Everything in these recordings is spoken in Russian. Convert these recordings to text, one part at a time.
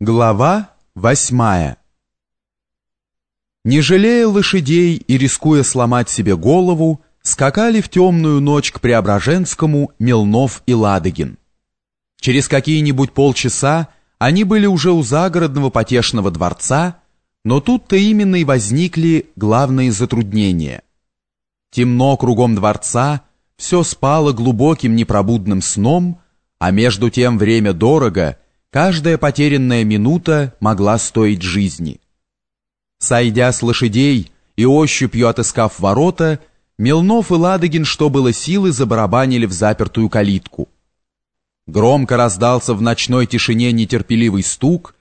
Глава восьмая Не жалея лошадей и рискуя сломать себе голову, скакали в темную ночь к Преображенскому Милнов и Ладогин. Через какие-нибудь полчаса они были уже у загородного потешного дворца, но тут-то именно и возникли главные затруднения. Темно кругом дворца, все спало глубоким непробудным сном, а между тем время дорого — Каждая потерянная минута могла стоить жизни. Сойдя с лошадей и ощупью отыскав ворота, Милнов и Ладогин, что было силы, забарабанили в запертую калитку. Громко раздался в ночной тишине нетерпеливый стук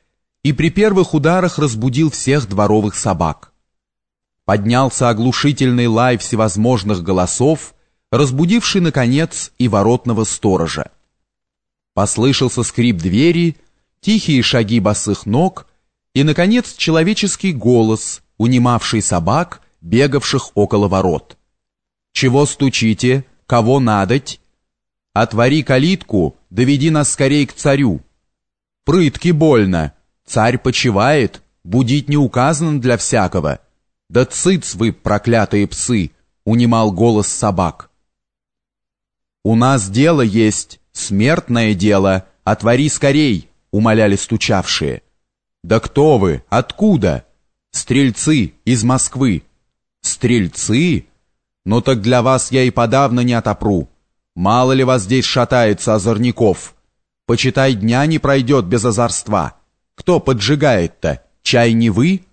и при первых ударах разбудил всех дворовых собак. Поднялся оглушительный лай всевозможных голосов, разбудивший, наконец, и воротного сторожа. Послышался скрип двери, тихие шаги босых ног и, наконец, человеческий голос, унимавший собак, бегавших около ворот. «Чего стучите? Кого надоть? Отвори калитку, доведи нас скорей к царю. Прытки больно, царь почивает, будить не указано для всякого. Да цыц вы, проклятые псы!» — унимал голос собак. «У нас дело есть, смертное дело, отвори скорей!» — умоляли стучавшие. «Да кто вы? Откуда?» «Стрельцы из Москвы». «Стрельцы? Ну так для вас я и подавно не отопру. Мало ли вас здесь шатается озорников. Почитай, дня не пройдет без озорства. Кто поджигает-то? Чай не вы?»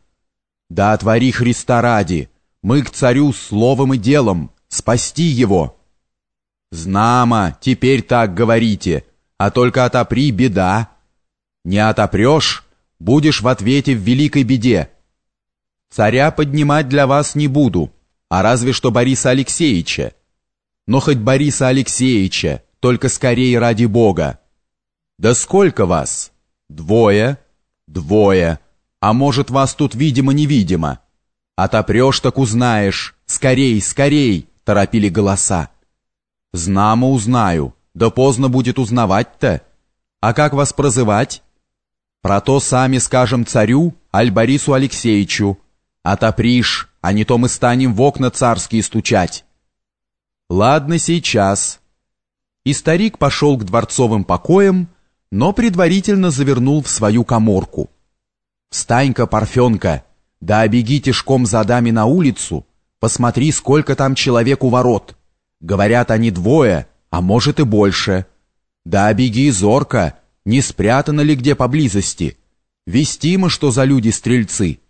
«Да отвори Христа ради! Мы к царю словом и делом, спасти его!» «Знамо, теперь так говорите, а только отопри беда!» Не отопрешь, будешь в ответе в великой беде. Царя поднимать для вас не буду, а разве что Бориса Алексеевича. Но хоть Бориса Алексеевича, только скорее ради Бога. Да сколько вас? Двое? Двое. А может, вас тут видимо-невидимо? Отопрешь, так узнаешь. Скорей, скорей, торопили голоса. Знамо узнаю, да поздно будет узнавать-то. А как вас прозывать? Про то сами скажем царю, аль Борису Алексеевичу. Отопришь, а не то мы станем в окна царские стучать. Ладно, сейчас. И старик пошел к дворцовым покоям, но предварительно завернул в свою коморку. Встань-ка, Парфенка, да обеги тишком за дами на улицу, посмотри, сколько там человек у ворот. Говорят, они двое, а может и больше. Да обеги зорко, не спрятано ли где поблизости? Вестимо, что за люди-стрельцы.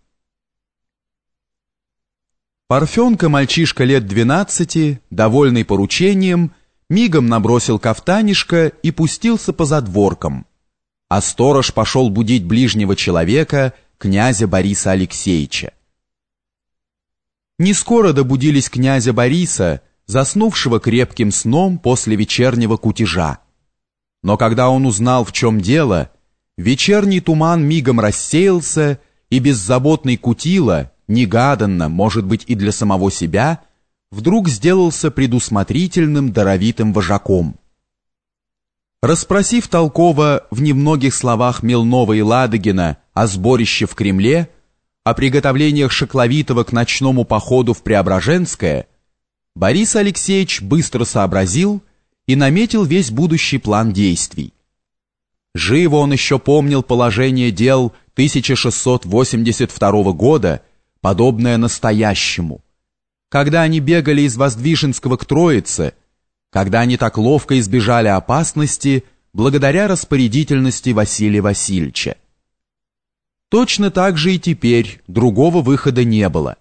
Парфенка, мальчишка лет двенадцати, довольный поручением, мигом набросил кафтанишко и пустился по задворкам. А сторож пошел будить ближнего человека, князя Бориса Алексеевича. Не скоро добудились князя Бориса, заснувшего крепким сном после вечернего кутежа. Но когда он узнал, в чем дело, вечерний туман мигом рассеялся, и беззаботный Кутила, негаданно, может быть, и для самого себя, вдруг сделался предусмотрительным, даровитым вожаком. Распросив толково в немногих словах Милнова и Ладогина о сборище в Кремле, о приготовлениях Шакловитова к ночному походу в Преображенское, Борис Алексеевич быстро сообразил, и наметил весь будущий план действий. Живо он еще помнил положение дел 1682 года, подобное настоящему. Когда они бегали из Воздвиженского к Троице, когда они так ловко избежали опасности благодаря распорядительности Василия Васильевича. Точно так же и теперь другого выхода не было.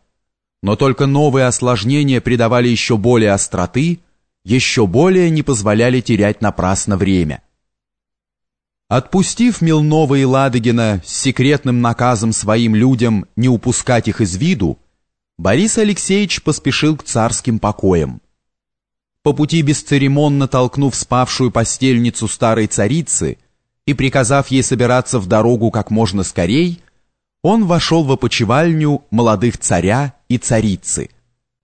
Но только новые осложнения придавали еще более остроты – еще более не позволяли терять напрасно время. Отпустив Милнова и Ладогина с секретным наказом своим людям не упускать их из виду, Борис Алексеевич поспешил к царским покоям. По пути бесцеремонно толкнув спавшую постельницу старой царицы и приказав ей собираться в дорогу как можно скорей, он вошел в опочивальню молодых царя и царицы.